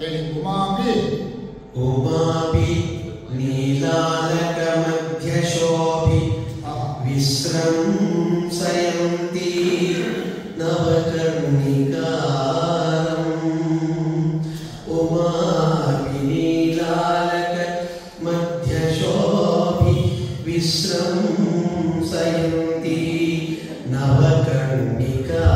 केलि उमापि उमापि नीलालकमध्यशोभि विस्रंसयन्ति नवकर्णिकारम् उमापि विश्रं विस्रंसयन्ति नवकर्णिका